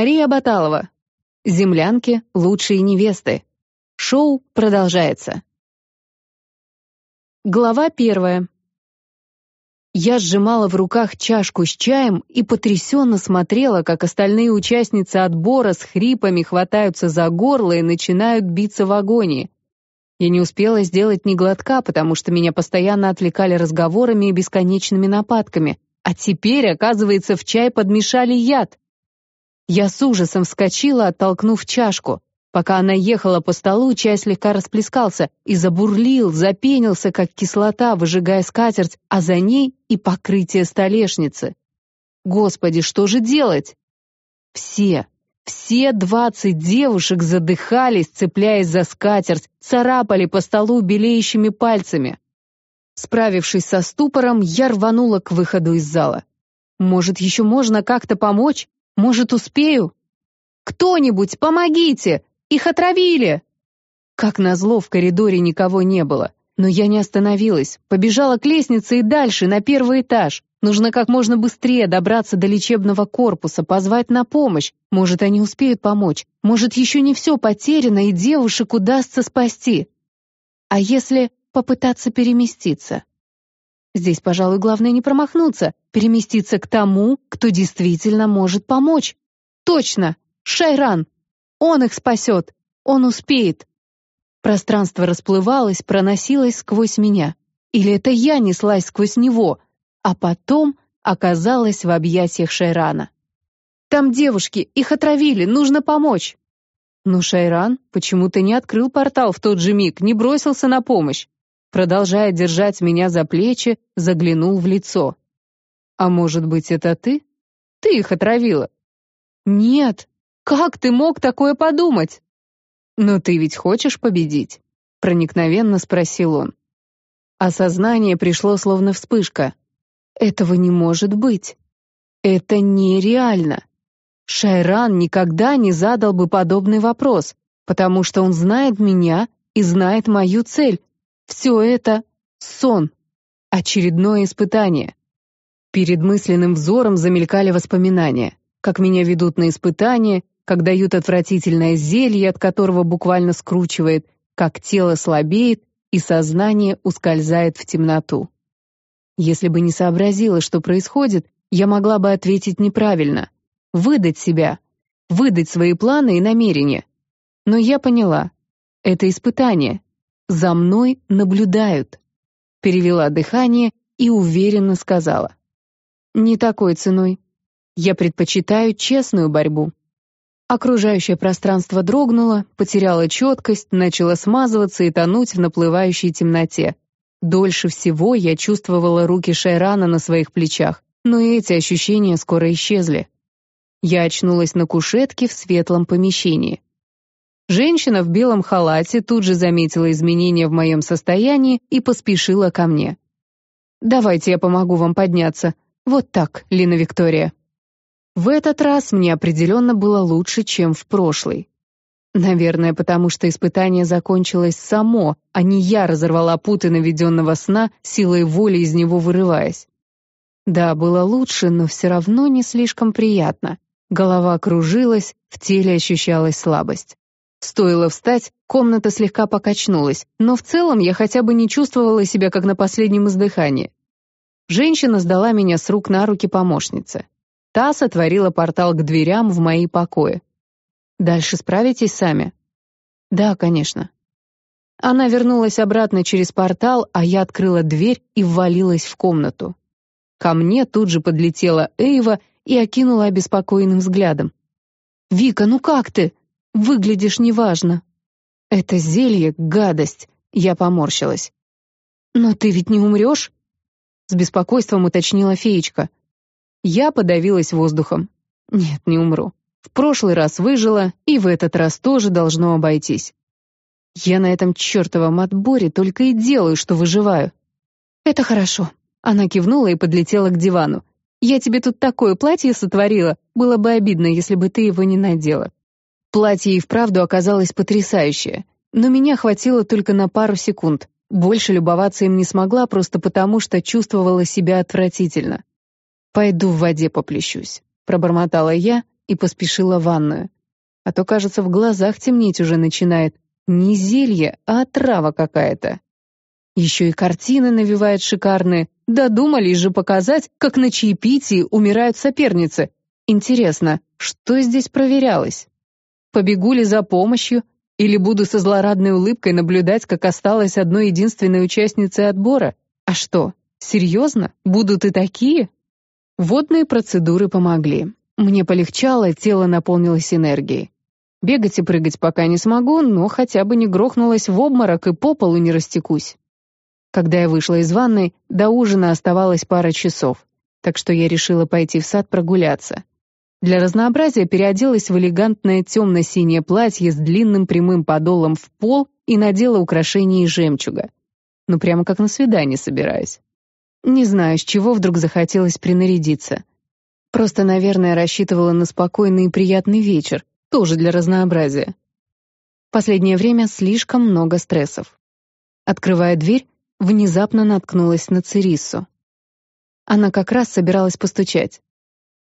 Мария Баталова. Землянки — лучшие невесты. Шоу продолжается. Глава первая. Я сжимала в руках чашку с чаем и потрясенно смотрела, как остальные участницы отбора с хрипами хватаются за горло и начинают биться в агонии. Я не успела сделать ни глотка, потому что меня постоянно отвлекали разговорами и бесконечными нападками. А теперь, оказывается, в чай подмешали яд. Я с ужасом вскочила, оттолкнув чашку. Пока она ехала по столу, чай слегка расплескался и забурлил, запенился, как кислота, выжигая скатерть, а за ней и покрытие столешницы. Господи, что же делать? Все, все двадцать девушек задыхались, цепляясь за скатерть, царапали по столу белеющими пальцами. Справившись со ступором, я рванула к выходу из зала. Может, еще можно как-то помочь? Может, успею? «Кто-нибудь, помогите! Их отравили!» Как назло, в коридоре никого не было. Но я не остановилась, побежала к лестнице и дальше, на первый этаж. Нужно как можно быстрее добраться до лечебного корпуса, позвать на помощь. Может, они успеют помочь. Может, еще не все потеряно, и девушек удастся спасти. А если попытаться переместиться. Здесь, пожалуй, главное не промахнуться, переместиться к тому, кто действительно может помочь. Точно! Шайран! Он их спасет! Он успеет! Пространство расплывалось, проносилось сквозь меня. Или это я неслась сквозь него, а потом оказалась в объятиях Шайрана. «Там девушки, их отравили, нужно помочь!» Но Шайран почему-то не открыл портал в тот же миг, не бросился на помощь продолжая держать меня за плечи, заглянул в лицо. «А может быть, это ты? Ты их отравила?» «Нет! Как ты мог такое подумать?» «Но ты ведь хочешь победить?» — проникновенно спросил он. Осознание пришло словно вспышка. «Этого не может быть. Это нереально. Шайран никогда не задал бы подобный вопрос, потому что он знает меня и знает мою цель, все это — сон, очередное испытание. Перед мысленным взором замелькали воспоминания, как меня ведут на испытания, как дают отвратительное зелье, от которого буквально скручивает, как тело слабеет и сознание ускользает в темноту. Если бы не сообразила, что происходит, я могла бы ответить неправильно, выдать себя, выдать свои планы и намерения. Но я поняла, это испытание, за мной наблюдают. Перевела дыхание и уверенно сказала. Не такой ценой. Я предпочитаю честную борьбу. Окружающее пространство дрогнуло, потеряло четкость, начало смазываться и тонуть в наплывающей темноте. Дольше всего я чувствовала руки Шайрана на своих плечах, но эти ощущения скоро исчезли. Я очнулась на кушетке в светлом помещении. Женщина в белом халате тут же заметила изменения в моем состоянии и поспешила ко мне. «Давайте я помогу вам подняться. Вот так, Лина Виктория». В этот раз мне определенно было лучше, чем в прошлый. Наверное, потому что испытание закончилось само, а не я разорвала путы наведенного сна, силой воли из него вырываясь. Да, было лучше, но все равно не слишком приятно. Голова кружилась, в теле ощущалась слабость. Стоило встать, комната слегка покачнулась, но в целом я хотя бы не чувствовала себя как на последнем издыхании. Женщина сдала меня с рук на руки помощнице. Та сотворила портал к дверям в мои покои. «Дальше справитесь сами?» «Да, конечно». Она вернулась обратно через портал, а я открыла дверь и ввалилась в комнату. Ко мне тут же подлетела Эйва и окинула обеспокоенным взглядом. «Вика, ну как ты?» Выглядишь неважно». «Это зелье — гадость», — я поморщилась. «Но ты ведь не умрешь?» С беспокойством уточнила феечка. Я подавилась воздухом. «Нет, не умру. В прошлый раз выжила, и в этот раз тоже должно обойтись. Я на этом чертовом отборе только и делаю, что выживаю». «Это хорошо», — она кивнула и подлетела к дивану. «Я тебе тут такое платье сотворила, было бы обидно, если бы ты его не надела. Платье и вправду оказалось потрясающее, но меня хватило только на пару секунд. Больше любоваться им не смогла просто потому, что чувствовала себя отвратительно. «Пойду в воде поплещусь», — пробормотала я и поспешила в ванную. А то, кажется, в глазах темнеть уже начинает. Не зелье, а отрава какая-то. Еще и картины навевает шикарные. Додумались же показать, как на чаепитии умирают соперницы. Интересно, что здесь проверялось? Побегу ли за помощью или буду со злорадной улыбкой наблюдать, как осталась одной единственной участницей отбора? А что, серьезно? Будут и такие? Водные процедуры помогли. Мне полегчало, тело наполнилось энергией. Бегать и прыгать пока не смогу, но хотя бы не грохнулась в обморок и по полу не растекусь. Когда я вышла из ванной, до ужина оставалось пара часов, так что я решила пойти в сад прогуляться. Для разнообразия переоделась в элегантное темно-синее платье с длинным прямым подолом в пол и надела украшения из жемчуга. Ну, прямо как на свидание собираюсь. Не знаю, с чего вдруг захотелось принарядиться. Просто, наверное, рассчитывала на спокойный и приятный вечер, тоже для разнообразия. Последнее время слишком много стрессов. Открывая дверь, внезапно наткнулась на Цериссу. Она как раз собиралась постучать.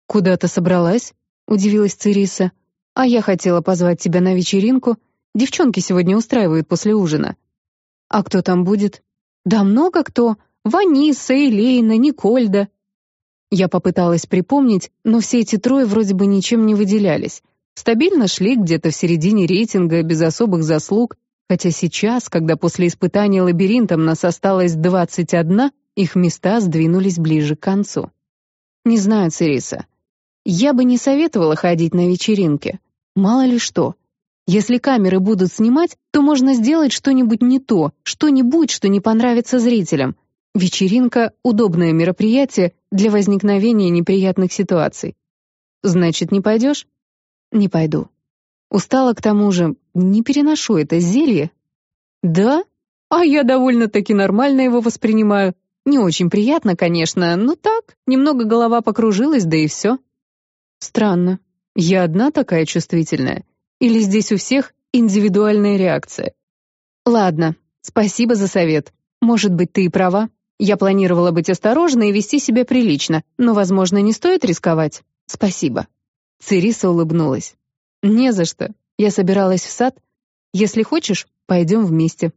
«Куда ты собралась?» — удивилась Цериса. «А я хотела позвать тебя на вечеринку. Девчонки сегодня устраивают после ужина». «А кто там будет?» «Да много кто. Ваниса, Элейна, Никольда». Я попыталась припомнить, но все эти трое вроде бы ничем не выделялись. Стабильно шли где-то в середине рейтинга, без особых заслуг, хотя сейчас, когда после испытания лабиринтом нас осталось 21, их места сдвинулись ближе к концу. Не знаю, Цириса. Я бы не советовала ходить на вечеринки. Мало ли что. Если камеры будут снимать, то можно сделать что-нибудь не то, что-нибудь, что не понравится зрителям, Вечеринка — удобное мероприятие для возникновения неприятных ситуаций. Значит, не пойдешь? Не пойду. Устала к тому же, не переношу это зелье. Да? А я довольно-таки нормально его воспринимаю. Не очень приятно, конечно, но так, немного голова покружилась, да и все. Странно. Я одна такая чувствительная? Или здесь у всех индивидуальная реакция? Ладно, спасибо за совет. Может быть, ты и права. Я планировала быть осторожной и вести себя прилично, но, возможно, не стоит рисковать. Спасибо. Цириса улыбнулась. Не за что. Я собиралась в сад. Если хочешь, пойдем вместе.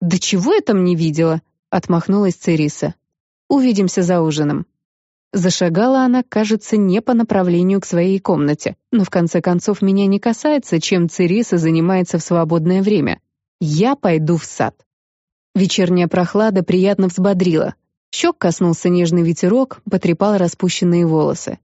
Да чего я там не видела? Отмахнулась Цириса. Увидимся за ужином. Зашагала она, кажется, не по направлению к своей комнате, но в конце концов меня не касается, чем Цириса занимается в свободное время. Я пойду в сад. Вечерняя прохлада приятно взбодрила. Щек коснулся нежный ветерок, потрепал распущенные волосы.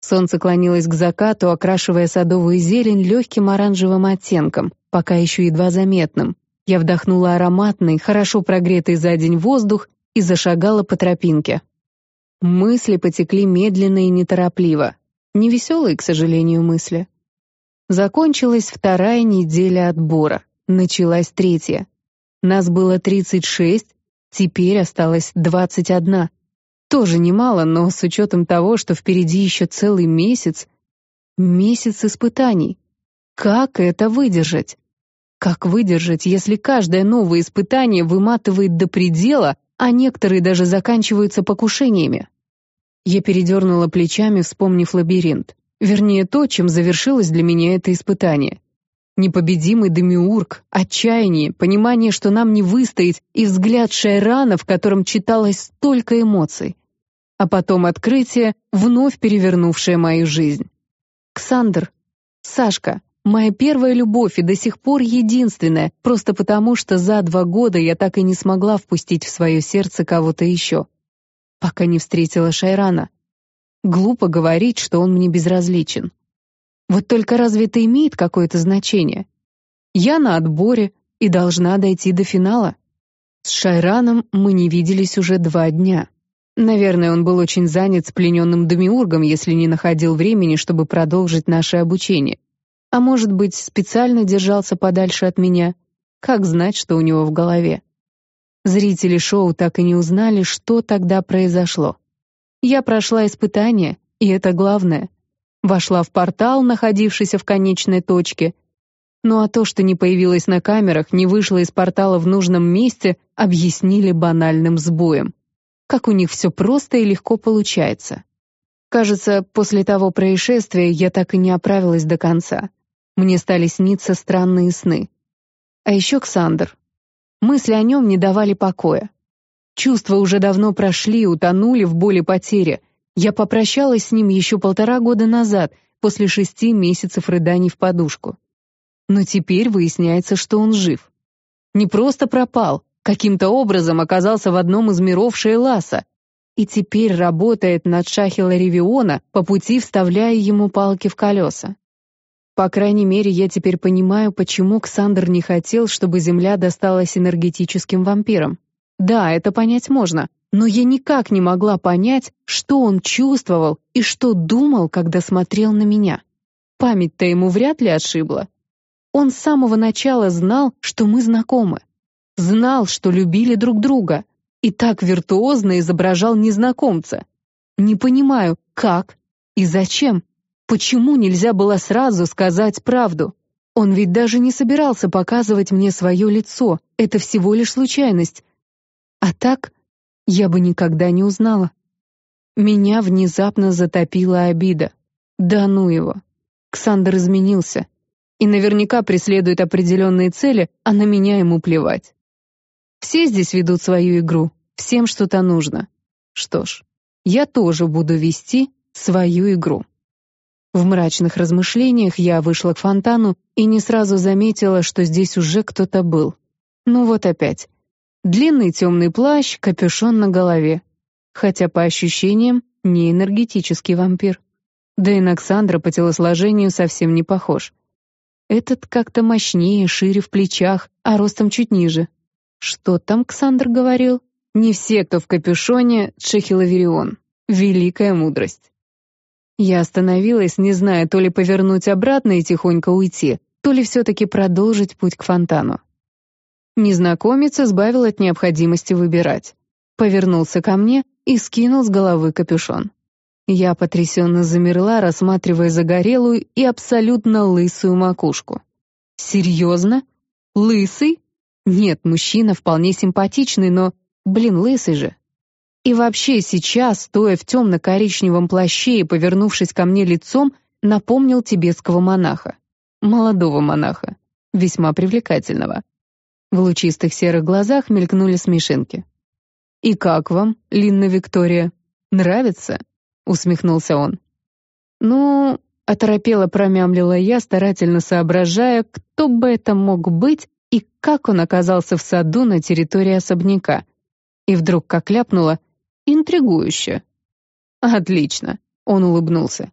Солнце клонилось к закату, окрашивая садовую зелень легким оранжевым оттенком, пока еще едва заметным. Я вдохнула ароматный, хорошо прогретый за день воздух и зашагала по тропинке. Мысли потекли медленно и неторопливо. Невеселые, к сожалению, мысли. Закончилась вторая неделя отбора. Началась третья. Нас было 36, теперь осталось 21. Тоже немало, но с учетом того, что впереди еще целый месяц. Месяц испытаний. Как это выдержать? Как выдержать, если каждое новое испытание выматывает до предела, а некоторые даже заканчиваются покушениями? Я передернула плечами, вспомнив лабиринт. Вернее, то, чем завершилось для меня это испытание. Непобедимый демиург, отчаяние, понимание, что нам не выстоять, и взгляд Шайрана, в котором читалось столько эмоций. А потом открытие, вновь перевернувшее мою жизнь. Ксандр, Сашка, моя первая любовь и до сих пор единственная, просто потому, что за два года я так и не смогла впустить в свое сердце кого-то еще. Пока не встретила Шайрана. Глупо говорить, что он мне безразличен. Вот только разве это имеет какое-то значение? Я на отборе и должна дойти до финала. С Шайраном мы не виделись уже два дня. Наверное, он был очень занят с плененным Демиургом, если не находил времени, чтобы продолжить наше обучение. А может быть, специально держался подальше от меня? Как знать, что у него в голове? Зрители шоу так и не узнали, что тогда произошло. Я прошла испытание, и это главное вошла в портал, находившийся в конечной точке. Ну а то, что не появилась на камерах, не вышла из портала в нужном месте, объяснили банальным сбоем. Как у них все просто и легко получается. Кажется, после того происшествия я так и не оправилась до конца. Мне стали сниться странные сны. А еще Ксандр. Мысли о нем не давали покоя. Чувства уже давно прошли, утонули в боли потери. Я попрощалась с ним еще полтора года назад, после шести месяцев рыданий в подушку. Но теперь выясняется, что он жив. Не просто пропал, каким-то образом оказался в одном из миров Шейласа и теперь работает над Шахила Ревиона, по пути вставляя ему палки в колеса. По крайней мере, я теперь понимаю, почему Ксандр не хотел, чтобы Земля досталась энергетическим вампирам. Да, это понять можно, но я никак не могла понять, что он чувствовал и что думал, когда смотрел на меня. Память-то ему вряд ли отшибла. Он с самого начала знал, что мы знакомы. Знал, что любили друг друга. И так виртуозно изображал незнакомца. Не понимаю, как и зачем. Почему нельзя было сразу сказать правду? Он ведь даже не собирался показывать мне свое лицо. Это всего лишь случайность. А так я бы никогда не узнала. Меня внезапно затопила обида. Да ну его. Ксандр изменился. И наверняка преследует определенные цели, а на меня ему плевать. Все здесь ведут свою игру, всем что-то нужно. Что ж, я тоже буду вести свою игру. В мрачных размышлениях я вышла к фонтану и не сразу заметила, что здесь уже кто-то был. Ну вот опять. Длинный темный плащ, капюшон на голове. Хотя по ощущениям не энергетический вампир. Да и на Александра по телосложению совсем не похож. Этот как-то мощнее, шире в плечах, а ростом чуть ниже. Что там Ксандр говорил? Не все, кто в капюшоне, Чехиловерион. Великая мудрость. Я остановилась, не зная, то ли повернуть обратно и тихонько уйти, то ли все-таки продолжить путь к фонтану. Незнакомец избавил от необходимости выбирать. Повернулся ко мне и скинул с головы капюшон. Я потрясенно замерла, рассматривая загорелую и абсолютно лысую макушку. «Серьезно? Лысый? Нет, мужчина вполне симпатичный, но, блин, лысый же. И вообще сейчас, стоя в темно-коричневом плаще и повернувшись ко мне лицом, напомнил тибетского монаха. Молодого монаха, весьма привлекательного. В лучистых серых глазах мелькнули смешинки. «И как вам, Линна Виктория? Нравится?» — усмехнулся он. «Ну...» — оторопело промямлила я, старательно соображая, кто бы это мог быть и как он оказался в саду на территории особняка. И вдруг как ляпнула «интригующе». «Отлично», — он улыбнулся.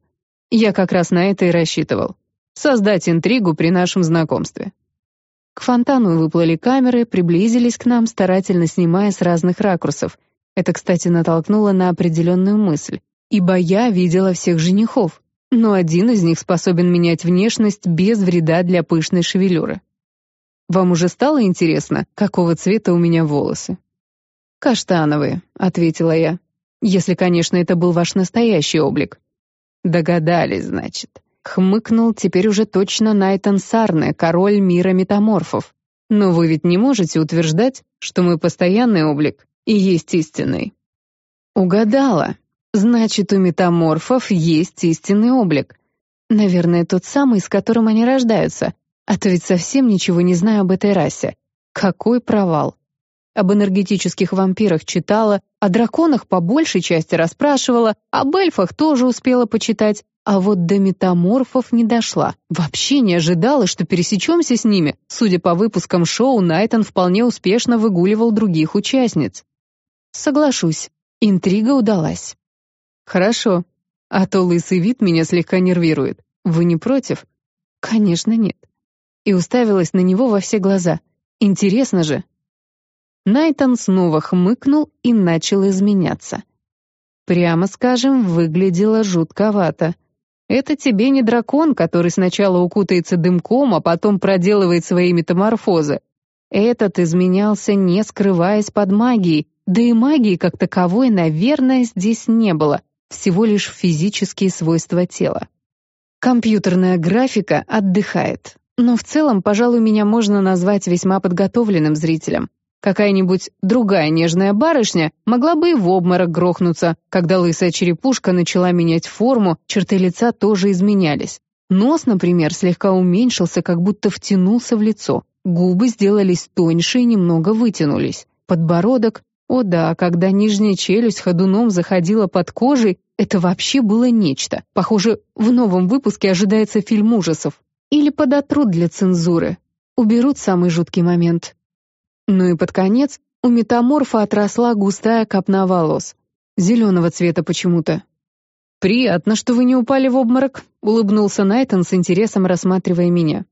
«Я как раз на это и рассчитывал. Создать интригу при нашем знакомстве». К фонтану выплыли камеры, приблизились к нам, старательно снимая с разных ракурсов. Это, кстати, натолкнуло на определенную мысль. Ибо я видела всех женихов, но один из них способен менять внешность без вреда для пышной шевелюры. Вам уже стало интересно, какого цвета у меня волосы? «Каштановые», — ответила я. «Если, конечно, это был ваш настоящий облик». «Догадались, значит», Хмыкнул теперь уже точно Найтан Сарне, король мира метаморфов. Но вы ведь не можете утверждать, что мой постоянный облик и есть истинный. Угадала. Значит, у метаморфов есть истинный облик. Наверное, тот самый, с которым они рождаются. А то ведь совсем ничего не знаю об этой расе. Какой провал. Об энергетических вампирах читала, о драконах по большей части расспрашивала, об эльфах тоже успела почитать, а вот до метаморфов не дошла. Вообще не ожидала, что пересечемся с ними. Судя по выпускам шоу, Найтон вполне успешно выгуливал других участниц. Соглашусь, интрига удалась. Хорошо, а то лысый вид меня слегка нервирует. Вы не против? Конечно, нет. И уставилась на него во все глаза. Интересно же. Найтон снова хмыкнул и начал изменяться. Прямо скажем, выглядело жутковато. Это тебе не дракон, который сначала укутается дымком, а потом проделывает свои метаморфозы. Этот изменялся, не скрываясь под магией, да и магии как таковой, наверное, здесь не было, всего лишь физические свойства тела. Компьютерная графика отдыхает, но в целом, пожалуй, меня можно назвать весьма подготовленным зрителем. Какая-нибудь другая нежная барышня могла бы и в обморок грохнуться, когда лысая черепушка начала менять форму, черты лица тоже изменялись. Нос, например, слегка уменьшился, как будто втянулся в лицо. Губы сделались тоньше и немного вытянулись. Подбородок... О да, когда нижняя челюсть ходуном заходила под кожей, это вообще было нечто. Похоже, в новом выпуске ожидается фильм ужасов. Или подотрут для цензуры. Уберут самый жуткий момент. Ну и под конец у метаморфа отросла густая копна волос. Зеленого цвета почему-то. «Приятно, что вы не упали в обморок», — улыбнулся Найтон с интересом, рассматривая меня.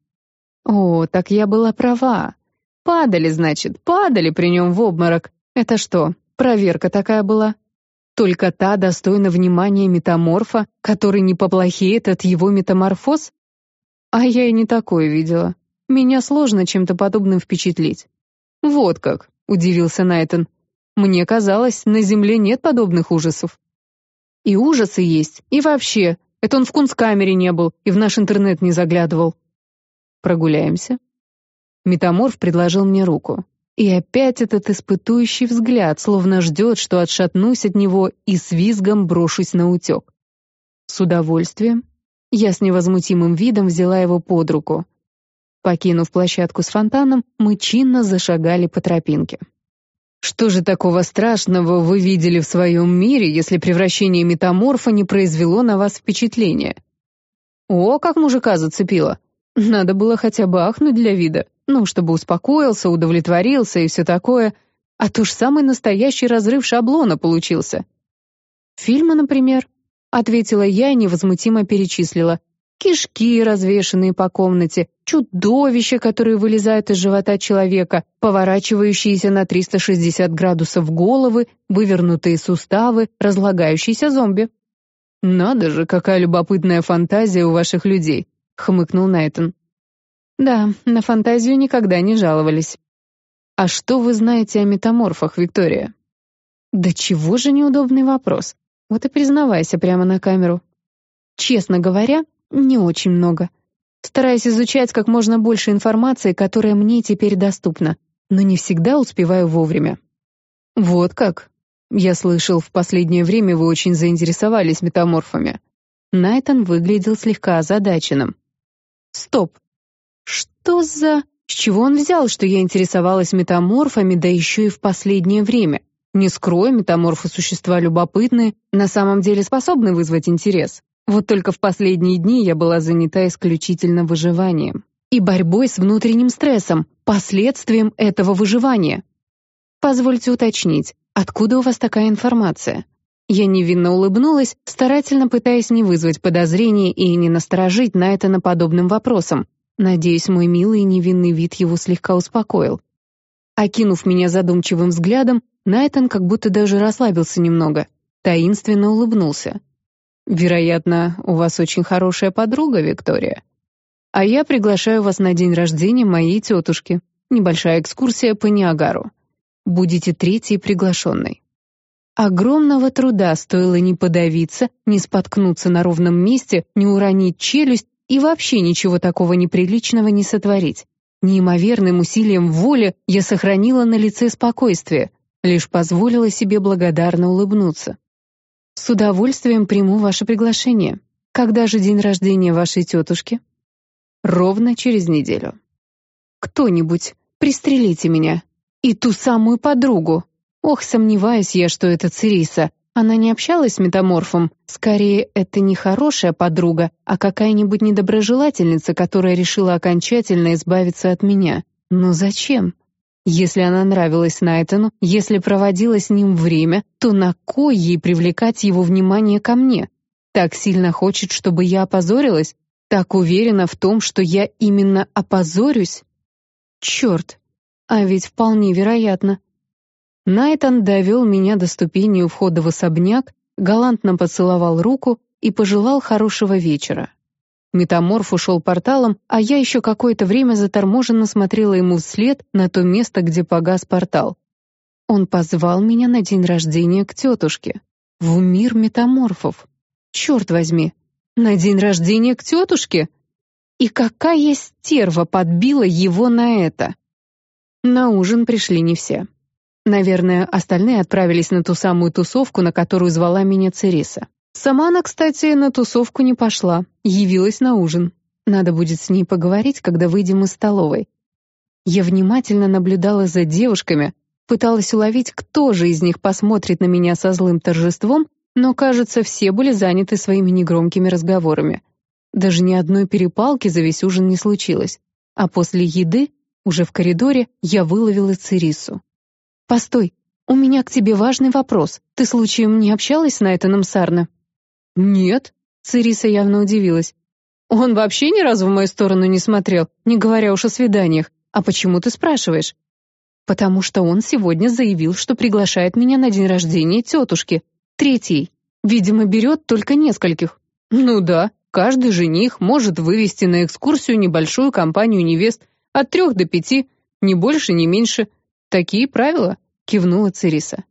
«О, так я была права. Падали, значит, падали при нем в обморок. Это что, проверка такая была?» Только та достойна внимания метаморфа, который не поплохеет от его метаморфоз? А я и не такое видела. Меня сложно чем-то подобным впечатлить. «Вот как», — удивился Найтон. «Мне казалось, на Земле нет подобных ужасов». «И ужасы есть, и вообще. Это он в кунсткамере не был и в наш интернет не заглядывал». «Прогуляемся?» Метаморф предложил мне руку. И опять этот испытующий взгляд, словно ждет, что отшатнусь от него и с визгом брошусь на утек. С удовольствием. Я с невозмутимым видом взяла его под руку. Покинув площадку с фонтаном, мы чинно зашагали по тропинке. Что же такого страшного вы видели в своем мире, если превращение метаморфа не произвело на вас впечатления? О, как мужика зацепило. Надо было хотя бы ахнуть для вида, ну, чтобы успокоился, удовлетворился и все такое. А то ж самый настоящий разрыв шаблона получился. Фильмы, например, ответила я и невозмутимо перечислила кишки, развешанные по комнате, чудовища, которые вылезают из живота человека, поворачивающиеся на 360 градусов головы, вывернутые суставы, разлагающиеся зомби. «Надо же, какая любопытная фантазия у ваших людей», — хмыкнул Найтон. «Да, на фантазию никогда не жаловались». «А что вы знаете о метаморфах, Виктория?» «Да чего же неудобный вопрос? Вот и признавайся прямо на камеру». «Честно говоря, не очень много. Стараюсь изучать как можно больше информации, которая мне теперь доступна, но не всегда успеваю вовремя. Вот как? Я слышал, в последнее время вы очень заинтересовались метаморфами. Найтон выглядел слегка озадаченным. Стоп. Что за... С чего он взял, что я интересовалась метаморфами, да еще и в последнее время? Не скрою, метаморфы существа любопытные, на самом деле способны вызвать интерес. Вот только в последние дни я была занята исключительно выживанием и борьбой с внутренним стрессом, последствием этого выживания. Позвольте уточнить, откуда у вас такая информация? Я невинно улыбнулась, старательно пытаясь не вызвать подозрений и не насторожить на это на подобным вопросом. Надеюсь, мой милый и невинный вид его слегка успокоил. Окинув меня задумчивым взглядом, Найтон как будто даже расслабился немного, таинственно улыбнулся. Вероятно, у вас очень хорошая подруга, Виктория. А я приглашаю вас на день рождения моей тетушки. Небольшая экскурсия по Ниагару. Будете третьей приглашенной. Огромного труда стоило не подавиться, не споткнуться на ровном месте, не уронить челюсть и вообще ничего такого неприличного не сотворить. Неимоверным усилием воли я сохранила на лице спокойствие, лишь позволила себе благодарно улыбнуться. С удовольствием приму ваше приглашение. Когда же день рождения вашей тетушки? Ровно через неделю. Кто-нибудь, пристрелите меня. И ту самую подругу. Ох, сомневаюсь я, что это Цириса. Она не общалась с метаморфом. Скорее, это не хорошая подруга, а какая-нибудь недоброжелательница, которая решила окончательно избавиться от меня. Но зачем? Если она нравилась Найтону, если проводила с ним время, то на кой ей привлекать его внимание ко мне? Так сильно хочет, чтобы я опозорилась? Так уверена в том, что я именно опозорюсь? Черт, а ведь вполне вероятно. Найтон довел меня до ступени у входа в особняк, галантно поцеловал руку и пожелал хорошего вечера. Метаморф ушел порталом, а я еще какое-то время заторможенно смотрела ему вслед на то место, где погас портал. Он позвал меня на день рождения к тетушке. В мир метаморфов. Черт возьми, на день рождения к тетушке? И какая стерва подбила его на это? На ужин пришли не все. Наверное, остальные отправились на ту самую тусовку, на которую звала меня Цериса. Сама она, кстати, на тусовку не пошла, явилась на ужин. Надо будет с ней поговорить, когда выйдем из столовой. Я внимательно наблюдала за девушками, пыталась уловить, кто же из них посмотрит на меня со злым торжеством, но, кажется, все были заняты своими негромкими разговорами. Даже ни одной перепалки за весь ужин не случилось. А после еды, уже в коридоре, я выловила Церису. «Постой, у меня к тебе важный вопрос. Ты случаем не общалась с Найтаном Сарна?» «Нет», — Цериса явно удивилась. «Он вообще ни разу в мою сторону не смотрел, не говоря уж о свиданиях. А почему ты спрашиваешь?» «Потому что он сегодня заявил, что приглашает меня на день рождения тетушки, третьей. Видимо, берет только нескольких». «Ну да, каждый жених может вывести на экскурсию небольшую компанию невест от трех до пяти, ни больше, ни меньше. Такие правила», — кивнула Цериса.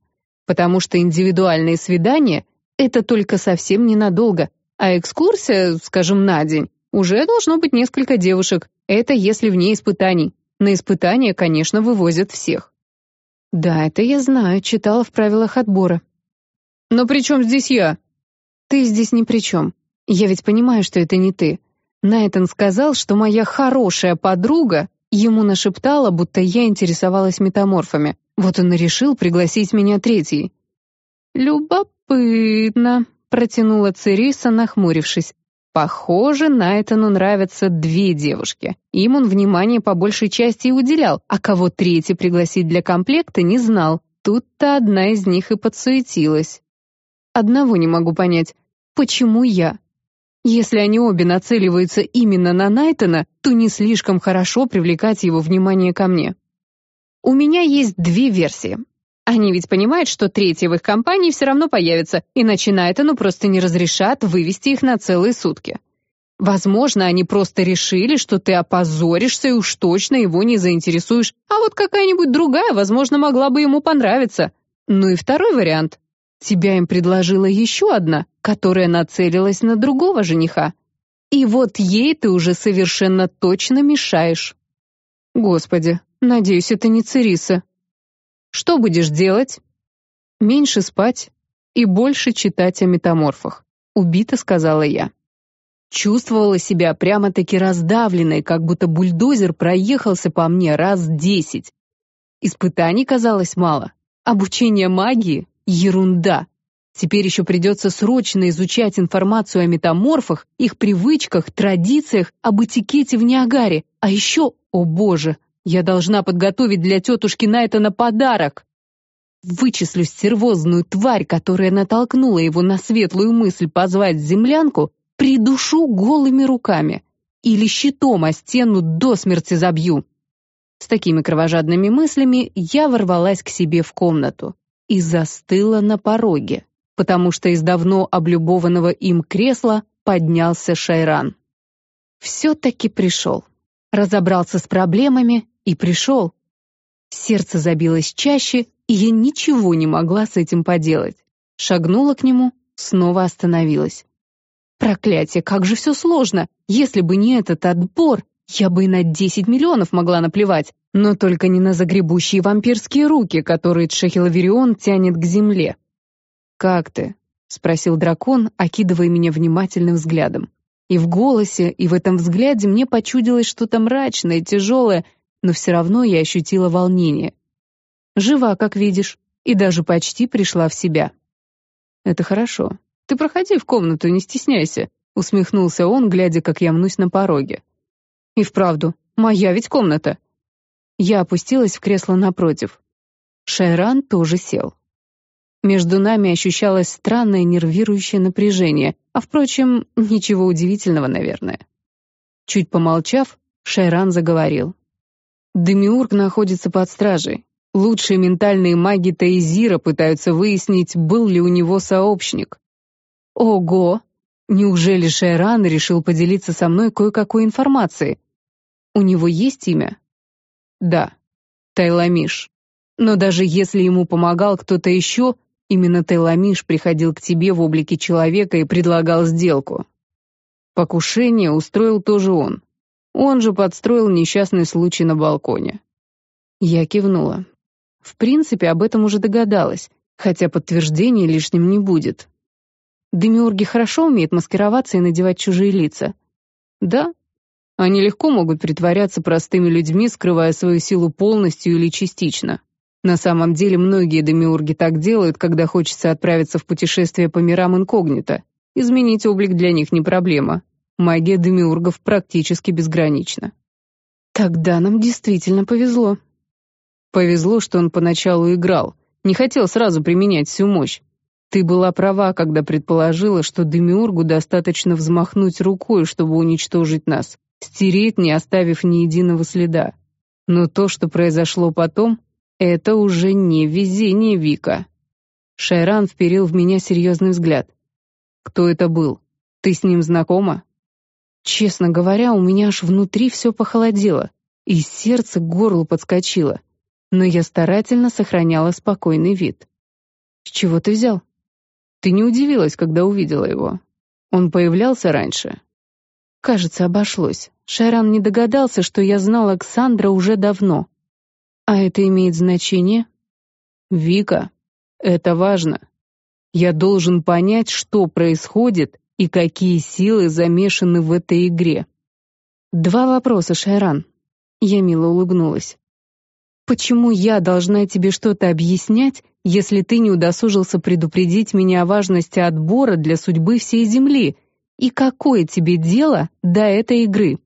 «Потому что индивидуальные свидания — это только совсем ненадолго, а экскурсия, скажем, на день, уже должно быть несколько девушек. Это если вне испытаний. На испытания, конечно, вывозят всех». «Да, это я знаю, читала в правилах отбора». «Но при чем здесь я?» «Ты здесь ни при чем. Я ведь понимаю, что это не ты. Найтон сказал, что моя хорошая подруга Ему нашептала, будто я интересовалась метаморфами. Вот он и решил пригласить меня третьей. «Любопытно», — протянула Цериса, нахмурившись. Похоже, Найтону нравятся две девушки. Им он внимание по большей части и уделял, а кого третий пригласить для комплекта не знал. Тут-то одна из них и подсуетилась. Одного не могу понять. Почему я? Если они обе нацеливаются именно на Найтона, то не слишком хорошо привлекать его внимание ко мне. У меня есть две версии. Они ведь понимают, что третья в их компании все равно появится, иначе Найтону просто не разрешат вывести их на целые сутки. Возможно, они просто решили, что ты опозоришься и уж точно его не заинтересуешь, а вот какая-нибудь другая, возможно, могла бы ему понравиться. Ну и второй вариант. Тебя им предложила еще одна, которая нацелилась на другого жениха. И вот ей ты уже совершенно точно мешаешь. Господи, надеюсь, это не Цериса. Что будешь делать? Меньше спать и больше читать о метаморфах, убито сказала я. Чувствовала себя прямо-таки раздавленной, как будто бульдозер проехался по мне раз десять. Испытаний казалось мало. Обучение магии Ерунда. Теперь еще придется срочно изучать информацию о метаморфах, их привычках, традициях, об этикете в Ниагаре. А еще, о боже, я должна подготовить для тетушки Найтона подарок. Вычислю стервозную тварь, которая натолкнула его на светлую мысль позвать землянку, придушу голыми руками. Или щитом о стену до смерти забью. С такими кровожадными мыслями я ворвалась к себе в комнату и застыла на пороге, потому что из давно облюбованного им кресла поднялся Шайран. Все-таки пришел. Разобрался с проблемами и пришел. Сердце забилось чаще, и я ничего не могла с этим поделать. Шагнула к нему, снова остановилась. Проклятие, как же все сложно! Если бы не этот отбор, я бы и на 10 миллионов могла наплевать, но только не на загребущие вампирские руки, которые Тшехиловерион тянет к земле. «Как ты?» — спросил дракон, окидывая меня внимательным взглядом. И в голосе, и в этом взгляде мне почудилось что-то мрачное, тяжелое, но все равно я ощутила волнение. Жива, как видишь, и даже почти пришла в себя. «Это хорошо. Ты проходи в комнату, не стесняйся», — усмехнулся он, глядя, как я мнусь на пороге. И вправду, моя ведь комната. Я опустилась в кресло напротив. Шайран тоже сел. Между нами ощущалось странное нервирующее напряжение, а, впрочем, ничего удивительного, наверное. Чуть помолчав, Шайран заговорил. Демиург находится под стражей. Лучшие ментальные маги Таизира пытаются выяснить, был ли у него сообщник. Ого! Неужели Шайран решил поделиться со мной кое-какой информацией? У него есть имя? Да, Тайламиш. Но даже если ему помогал кто-то еще, именно Тайламиш приходил к тебе в облике человека и предлагал сделку. Покушение устроил тоже он. Он же подстроил несчастный случай на балконе. Я кивнула. В принципе, об этом уже догадалась, хотя подтверждения лишним не будет. Демиурги хорошо умеют маскироваться и надевать чужие лица. Да, они легко могут притворяться простыми людьми, скрывая свою силу полностью или частично. На самом деле многие демиурги так делают, когда хочется отправиться в путешествие по мирам инкогнито. Изменить облик для них не проблема. Магия демиургов практически безгранична. Тогда нам действительно повезло. Повезло, что он поначалу играл, не хотел сразу применять всю мощь. Ты была права, когда предположила, что демиургу достаточно взмахнуть рукой, чтобы уничтожить нас, стереть, не оставив ни единого следа. Но то, что произошло потом, это уже не везение Вика. Шайран вперил в меня серьезный взгляд. Кто это был? Ты с ним знакома? Честно говоря, у меня аж внутри все похолодело, и сердце к горлу подскочило. Но я старательно сохраняла спокойный вид. «С чего ты взял?» «Ты не удивилась, когда увидела его. Он появлялся раньше». Кажется, обошлось. Шайран не догадался, что я знал Александра уже давно. А это имеет значение? Вика, это важно. Я должен понять, что происходит и какие силы замешаны в этой игре. Два вопроса, Шайран. Я мило улыбнулась. Почему я должна тебе что-то объяснять, если ты не удосужился предупредить меня о важности отбора для судьбы всей Земли? И какое тебе дело до этой игры?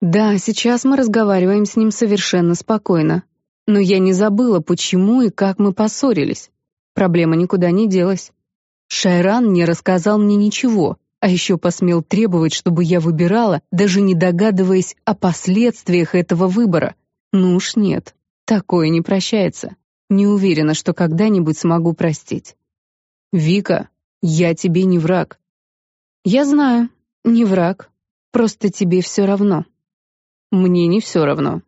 Да, сейчас мы разговариваем с ним совершенно спокойно. Но я не забыла, почему и как мы поссорились. Проблема никуда не делась. Шайран не рассказал мне ничего, а еще посмел требовать, чтобы я выбирала, даже не догадываясь о последствиях этого выбора. Ну уж нет, такое не прощается. Не уверена, что когда-нибудь смогу простить. Вика, я тебе не враг. Я знаю, не враг. Просто тебе все равно. Мне не все равно.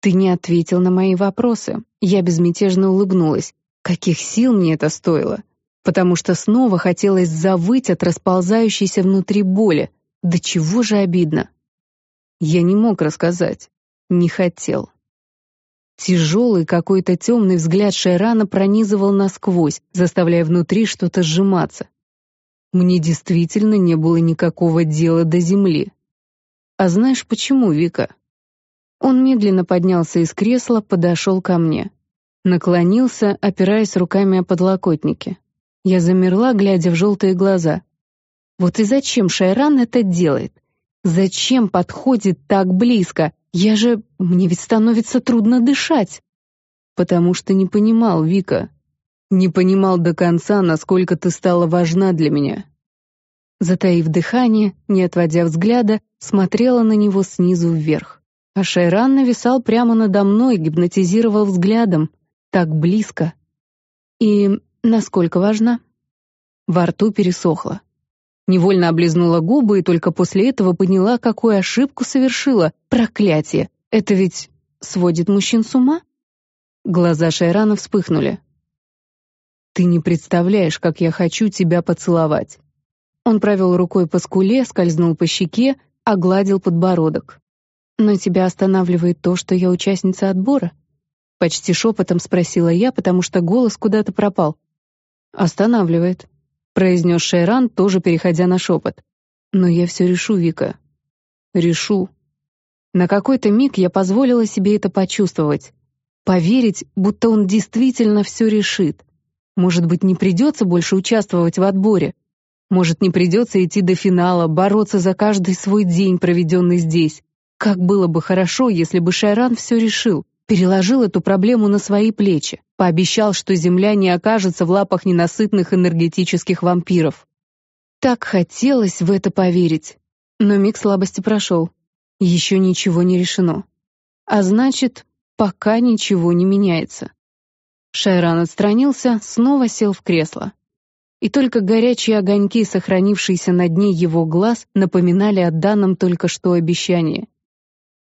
Ты не ответил на мои вопросы. Я безмятежно улыбнулась. Каких сил мне это стоило? Потому что снова хотелось завыть от расползающейся внутри боли. Да чего же обидно. Я не мог рассказать. Не хотел. Тяжелый какой-то темный взгляд Шайрана пронизывал насквозь, заставляя внутри что-то сжиматься. Мне действительно не было никакого дела до земли. А знаешь почему, Вика? Он медленно поднялся из кресла, подошел ко мне. Наклонился, опираясь руками о подлокотники. Я замерла, глядя в желтые глаза. Вот и зачем Шайран это делает? Зачем подходит так близко? Я же... Мне ведь становится трудно дышать. Потому что не понимал, Вика. Не понимал до конца, насколько ты стала важна для меня. Затаив дыхание, не отводя взгляда, смотрела на него снизу вверх. А Шайран нависал прямо надо мной, гипнотизировал взглядом. Так близко. И Насколько важно? Во рту пересохло. Невольно облизнула губы и только после этого поняла, какую ошибку совершила. Проклятие! Это ведь сводит мужчин с ума? Глаза Шайрана вспыхнули. «Ты не представляешь, как я хочу тебя поцеловать». Он провел рукой по скуле, скользнул по щеке, огладил подбородок. «Но тебя останавливает то, что я участница отбора?» Почти шепотом спросила я, потому что голос куда-то пропал. «Останавливает», — произнес Шайран, тоже переходя на шепот. «Но я все решу, Вика. Решу». На какой-то миг я позволила себе это почувствовать. Поверить, будто он действительно все решит. Может быть, не придется больше участвовать в отборе. Может, не придется идти до финала, бороться за каждый свой день, проведенный здесь. Как было бы хорошо, если бы Шайран все решил переложил эту проблему на свои плечи, пообещал, что Земля не окажется в лапах ненасытных энергетических вампиров. Так хотелось в это поверить. Но миг слабости прошел. Еще ничего не решено. А значит, пока ничего не меняется. Шайран отстранился, снова сел в кресло. И только горячие огоньки, сохранившиеся на дне его глаз, напоминали о данном только что обещании.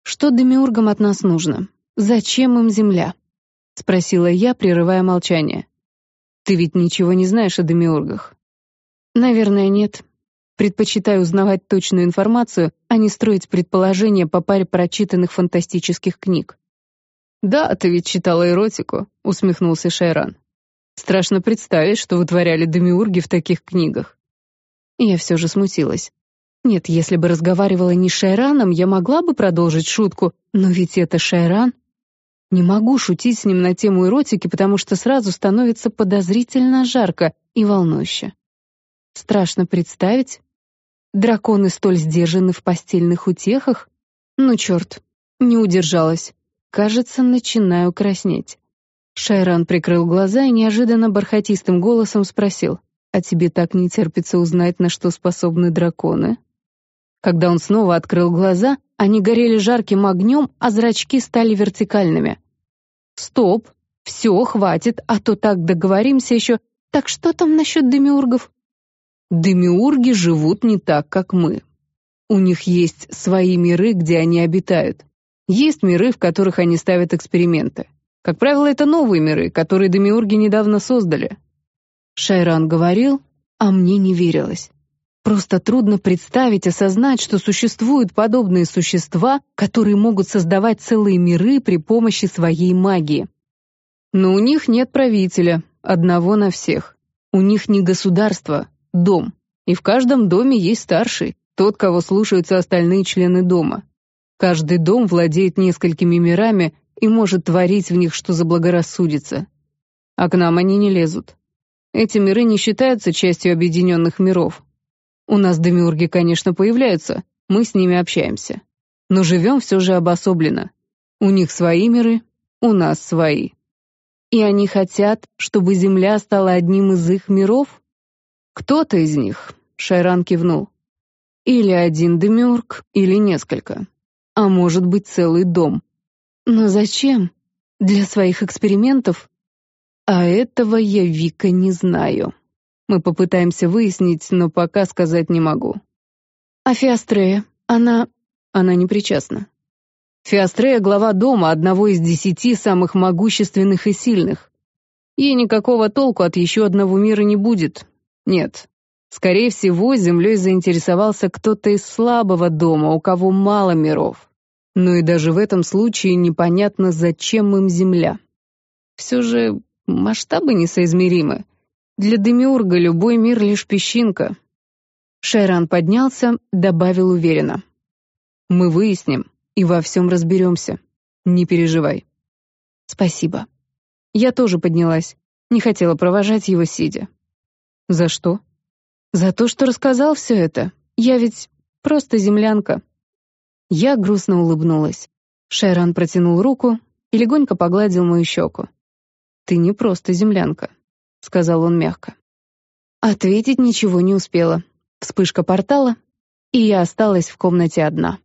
Что демиургам от нас нужно? «Зачем им земля?» — спросила я, прерывая молчание. «Ты ведь ничего не знаешь о демиургах?» «Наверное, нет. Предпочитаю узнавать точную информацию, а не строить предположения по паре прочитанных фантастических книг». «Да, ты ведь читала эротику», — усмехнулся Шайран. «Страшно представить, что вытворяли демиурги в таких книгах». Я все же смутилась. Нет, если бы разговаривала не с Шайраном, я могла бы продолжить шутку, но ведь это Шайран. Не могу шутить с ним на тему эротики, потому что сразу становится подозрительно жарко и волнующе. Страшно представить. Драконы столь сдержаны в постельных утехах? Ну, черт, не удержалась. Кажется, начинаю краснеть. Шайран прикрыл глаза и неожиданно бархатистым голосом спросил, «А тебе так не терпится узнать, на что способны драконы?» Когда он снова открыл глаза, они горели жарким огнем, а зрачки стали вертикальными. «Стоп! Все, хватит, а то так договоримся еще. Так что там насчет демиургов?» «Демиурги живут не так, как мы. У них есть свои миры, где они обитают. Есть миры, в которых они ставят эксперименты. Как правило, это новые миры, которые демиурги недавно создали». Шайран говорил, а мне не верилось. Просто трудно представить, осознать, что существуют подобные существа, которые могут создавать целые миры при помощи своей магии. Но у них нет правителя, одного на всех. У них не государство, дом. И в каждом доме есть старший, тот, кого слушаются остальные члены дома. Каждый дом владеет несколькими мирами и может творить в них, что заблагорассудится. А к нам они не лезут. Эти миры не считаются частью объединенных миров, у нас демиурги, конечно, появляются, мы с ними общаемся. Но живем все же обособленно. У них свои миры, у нас свои. И они хотят, чтобы Земля стала одним из их миров? Кто-то из них, Шайран кивнул. Или один демиург, или несколько. А может быть, целый дом. Но зачем? Для своих экспериментов? А этого я, Вика, не знаю. Мы попытаемся выяснить, но пока сказать не могу. А Фиастрея? Она... Она не причастна. Фиастрея — глава дома, одного из десяти самых могущественных и сильных. Ей никакого толку от еще одного мира не будет. Нет. Скорее всего, землей заинтересовался кто-то из слабого дома, у кого мало миров. Но и даже в этом случае непонятно, зачем им земля. Все же масштабы несоизмеримы. Для Демиурга любой мир — лишь песчинка. Шайран поднялся, добавил уверенно. «Мы выясним и во всем разберемся. Не переживай». «Спасибо». Я тоже поднялась, не хотела провожать его сидя. «За что?» «За то, что рассказал все это. Я ведь просто землянка». Я грустно улыбнулась. Шайран протянул руку и легонько погладил мою щеку. «Ты не просто землянка. — сказал он мягко. Ответить ничего не успела. Вспышка портала, и я осталась в комнате одна.